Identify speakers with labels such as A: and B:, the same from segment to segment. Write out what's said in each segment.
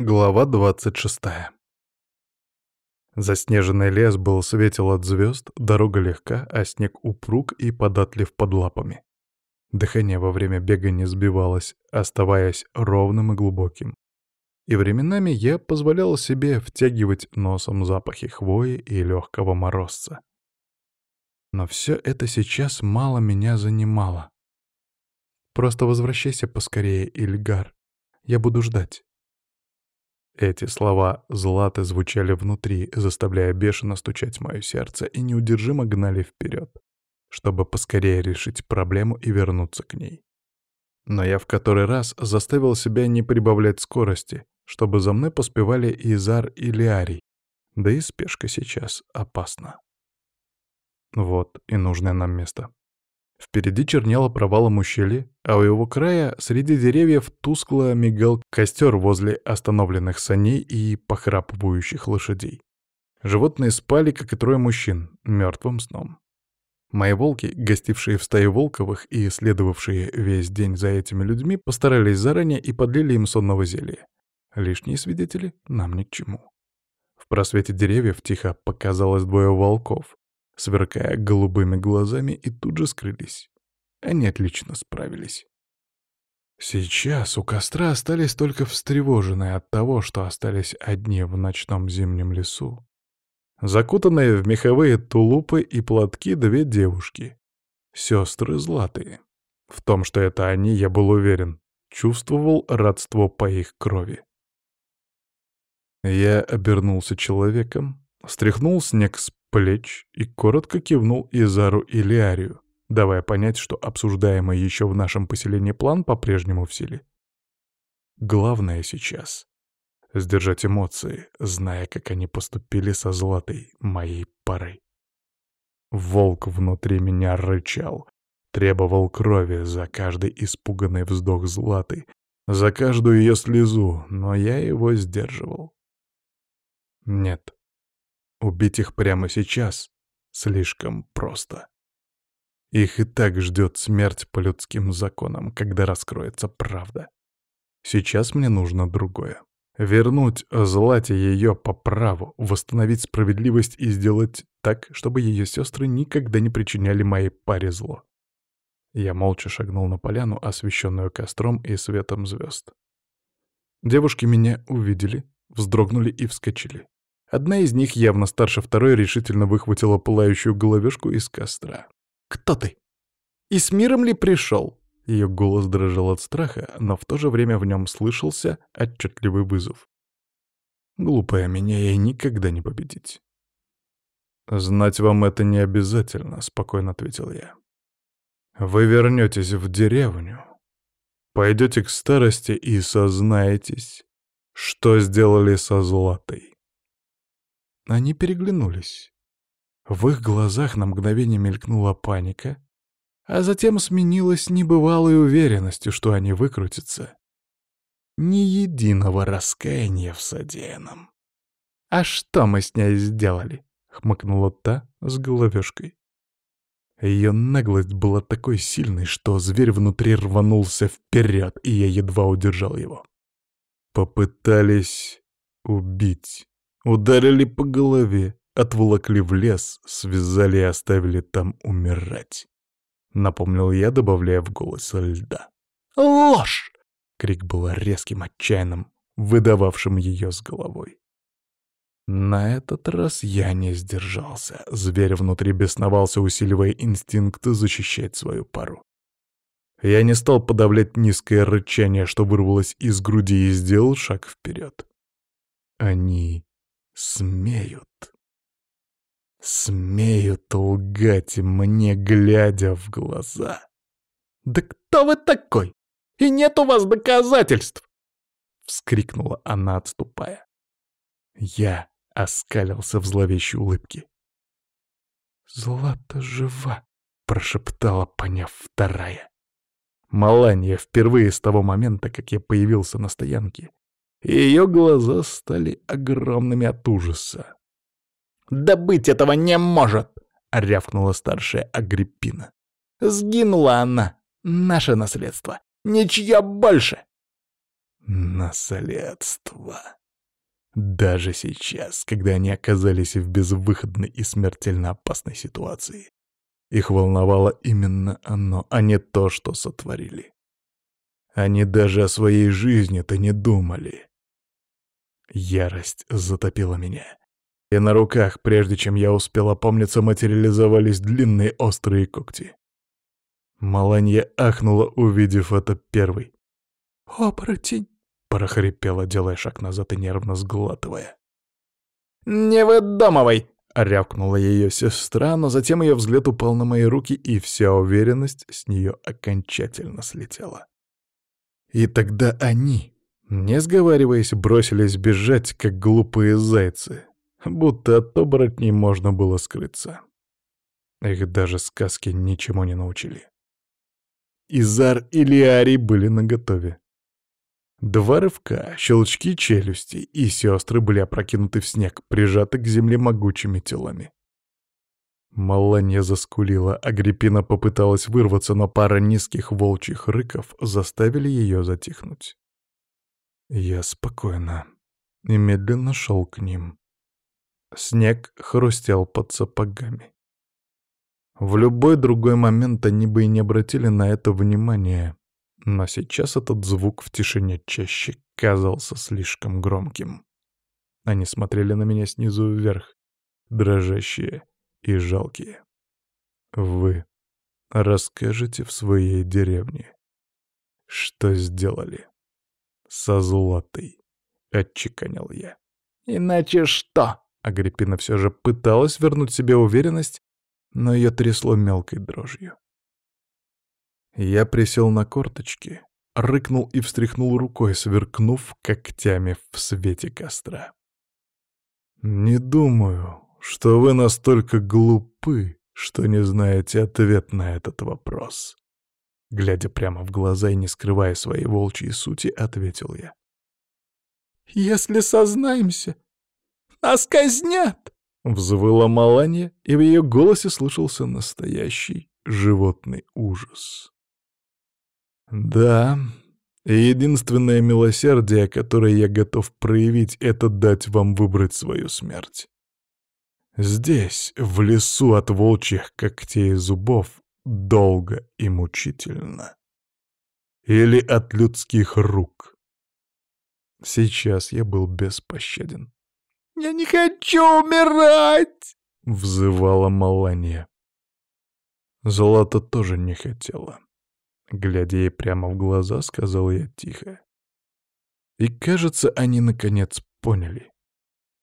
A: Глава 26. Заснеженный лес был светел от звезд, дорога легка, а снег упруг и податлив под лапами. Дыхание во время бега не сбивалось, оставаясь ровным и глубоким. И временами я позволял себе втягивать носом запахи хвои и легкого морозца. Но все это сейчас мало меня занимало. Просто возвращайся поскорее, Ильгар. Я буду ждать. Эти слова Златы звучали внутри, заставляя бешено стучать мое сердце и неудержимо гнали вперед, чтобы поскорее решить проблему и вернуться к ней. Но я в который раз заставил себя не прибавлять скорости, чтобы за мной поспевали Изар и Лиарий, да и спешка сейчас опасна. Вот и нужное нам место. Впереди чернело провалом ущелье, а у его края среди деревьев тускло мигал костер возле остановленных саней и похрапывающих лошадей. Животные спали, как и трое мужчин, мертвым сном. Мои волки, гостившие в стае Волковых и следовавшие весь день за этими людьми, постарались заранее и подлили им сонного зелья. Лишние свидетели нам ни к чему. В просвете деревьев тихо показалось двое волков, сверкая голубыми глазами, и тут же скрылись. Они отлично справились. Сейчас у костра остались только встревоженные от того, что остались одни в ночном зимнем лесу. Закутанные в меховые тулупы и платки две девушки. Сестры златые. В том, что это они, я был уверен. Чувствовал родство по их крови. Я обернулся человеком, стряхнул снег с плеч и коротко кивнул Изару Лиарию, давая понять, что обсуждаемый еще в нашем поселении план по-прежнему в силе. Главное сейчас — сдержать эмоции, зная, как они поступили со златой моей парой. Волк внутри меня рычал, требовал крови за каждый испуганный вздох златы, за каждую ее слезу, но я его сдерживал. Нет, Убить их прямо сейчас слишком просто. Их и так ждет смерть по людским законам, когда раскроется правда. Сейчас мне нужно другое. Вернуть Злате ее по праву, восстановить справедливость и сделать так, чтобы ее сестры никогда не причиняли моей паре зло. Я молча шагнул на поляну, освещенную костром и светом звезд. Девушки меня увидели, вздрогнули и вскочили. Одна из них, явно старше второй, решительно выхватила пылающую головешку из костра. «Кто ты? И с миром ли пришел?» Ее голос дрожал от страха, но в то же время в нем слышался отчетливый вызов. «Глупая, меня ей никогда не победить». «Знать вам это не обязательно», — спокойно ответил я. «Вы вернетесь в деревню, пойдете к старости и сознаетесь, что сделали со Златой. Они переглянулись. В их глазах на мгновение мелькнула паника, а затем сменилась небывалой уверенностью, что они выкрутятся. Ни единого раскаяния в содеянном. «А что мы с ней сделали?» — хмыкнула та с головешкой. Ее наглость была такой сильной, что зверь внутри рванулся вперед, и я едва удержал его. Попытались убить. Ударили по голове, отволокли в лес, связали и оставили там умирать. Напомнил я, добавляя в голос льда. «Ложь!» — крик был резким, отчаянным, выдававшим ее с головой. На этот раз я не сдержался. Зверь внутри бесновался, усиливая инстинкты защищать свою пару. Я не стал подавлять низкое рычание, что вырвалось из груди, и сделал шаг вперед. Они смеют. Смеют лгать мне, глядя в глаза. «Да кто вы такой? И нет у вас доказательств!» Вскрикнула она, отступая. Я оскалился в зловещей улыбке. «Злата жива!» — прошептала, поняв вторая. Маланья впервые с того момента, как я появился на стоянке, и ее глаза стали огромными от ужаса. «Да быть этого не может!» — рявкнула старшая Агриппина. «Сгинула она! Наше наследство! Ничья больше!» Наследство. Даже сейчас, когда они оказались в безвыходной и смертельно опасной ситуации, их волновало именно оно, а не то, что сотворили. Они даже о своей жизни-то не думали. Ярость затопила меня. И на руках, прежде чем я успел опомниться, материализовались длинные острые когти. Маланья ахнула, увидев это первой. «Оборотень!» — прохрипела, делая шаг назад и нервно сглатывая.
B: «Не выдумывай!»
A: — рявкнула ее сестра, но затем ее взгляд упал на мои руки, и вся уверенность с нее окончательно слетела. И тогда они, не сговариваясь, бросились бежать, как глупые зайцы, будто от оборотней можно было скрыться. Их даже сказки ничему не научили. Изар и Лиари были наготове. Два рывка, щелчки челюстей, и сестры были опрокинуты в снег, прижаты к земле могучими телами. Маланья заскулила, Агриппина попыталась вырваться, но пара низких волчьих рыков заставили ее затихнуть. Я спокойно и медленно шел к ним. Снег хрустел под сапогами. В любой другой момент они бы и не обратили на это внимания, но сейчас этот звук в тишине чаще казался слишком громким. Они смотрели на меня снизу вверх, дрожащие и жалкие. Вы расскажете в своей деревне, что сделали со Златой, — отчеканил я.
B: «Иначе что?»
A: — Агриппина все же пыталась вернуть себе уверенность, но ее трясло мелкой дрожью. Я присел на корточки, рыкнул и встряхнул рукой, сверкнув когтями в свете костра. «Не думаю, что вы настолько глупы, что не знаете ответ на этот вопрос». Глядя прямо в глаза и не скрывая своей волчьей сути, ответил я.
B: «Если сознаемся, нас казнят!»
A: Взвыла Маланья, и в ее голосе слышался настоящий животный ужас. Да, единственное милосердие, которое я готов проявить, это дать вам выбрать свою смерть. Здесь, в лесу от волчьих когтей и зубов, долго и мучительно. Или от людских рук. Сейчас я был беспощаден.
B: «Я не хочу умирать!»
A: — взывала Маланья. Золото тоже не хотела. Глядя ей прямо в глаза, сказал я тихо. И, кажется, они наконец поняли.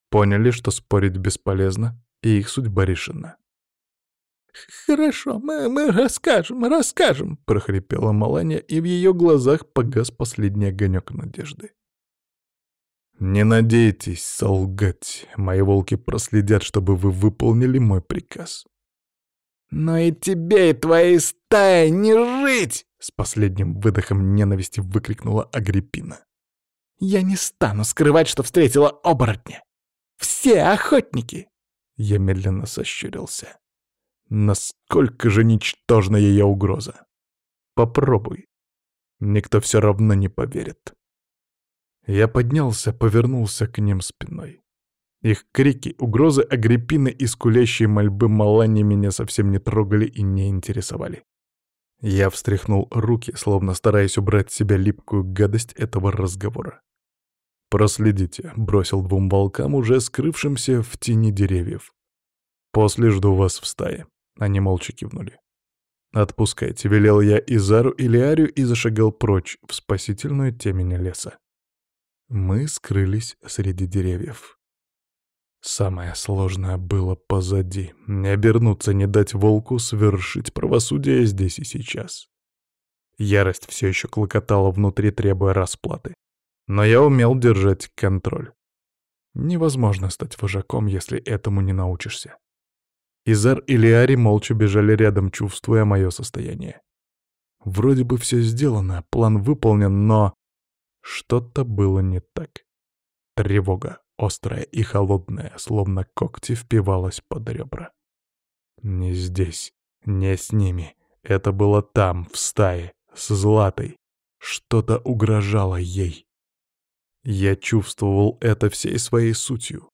A: Поняли, что спорить бесполезно, и их судьба решена.
B: «Хорошо, мы, мы расскажем, расскажем», — прохрипела Маланья, и в ее глазах погас последний огонек надежды.
A: «Не надейтесь солгать. Мои волки проследят, чтобы вы выполнили мой приказ».
B: «Но и тебе, и твоей стае не жить!»
A: С последним выдохом ненависти выкрикнула Агриппина.
B: «Я не стану скрывать, что встретила оборотня! Все охотники!»
A: Я медленно сощурился. Насколько же ничтожна ее угроза? Попробуй. Никто все равно не поверит. Я поднялся, повернулся к ним спиной. Их крики, угрозы Агриппины и скулящие мольбы Малани меня совсем не трогали и не интересовали. Я встряхнул руки, словно стараясь убрать с себя липкую гадость этого разговора. «Проследите», — бросил двум волкам, уже скрывшимся в тени деревьев. «После жду вас в стае». Они молча кивнули. «Отпускайте», — велел я Изару и Лиарию и зашагал прочь в спасительную темень леса. Мы скрылись среди деревьев. Самое сложное было позади. Не обернуться, не дать волку свершить правосудие здесь и сейчас. Ярость все еще клокотала внутри, требуя расплаты. Но я умел держать контроль. Невозможно стать вожаком, если этому не научишься. Изар и Лиари молча бежали рядом, чувствуя мое состояние. Вроде бы все сделано, план выполнен, но... Что-то было не так. Тревога острая и холодная, словно когти впивалась под ребра. Не здесь, не с ними. Это было там, в стае, с Златой. Что-то угрожало ей. Я чувствовал это всей своей сутью.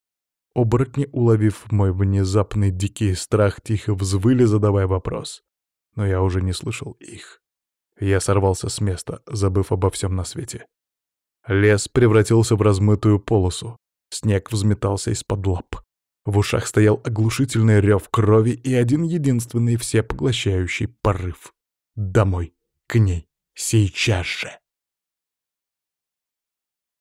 A: Оборотни, уловив мой внезапный дикий страх, тихо взвыли, задавая вопрос. Но я уже не слышал их. Я сорвался с места, забыв обо всем на свете. Лес превратился в размытую полосу. Снег взметался из-под лап. В ушах стоял оглушительный рев крови и один единственный всепоглощающий порыв. Домой, к ней, сейчас же.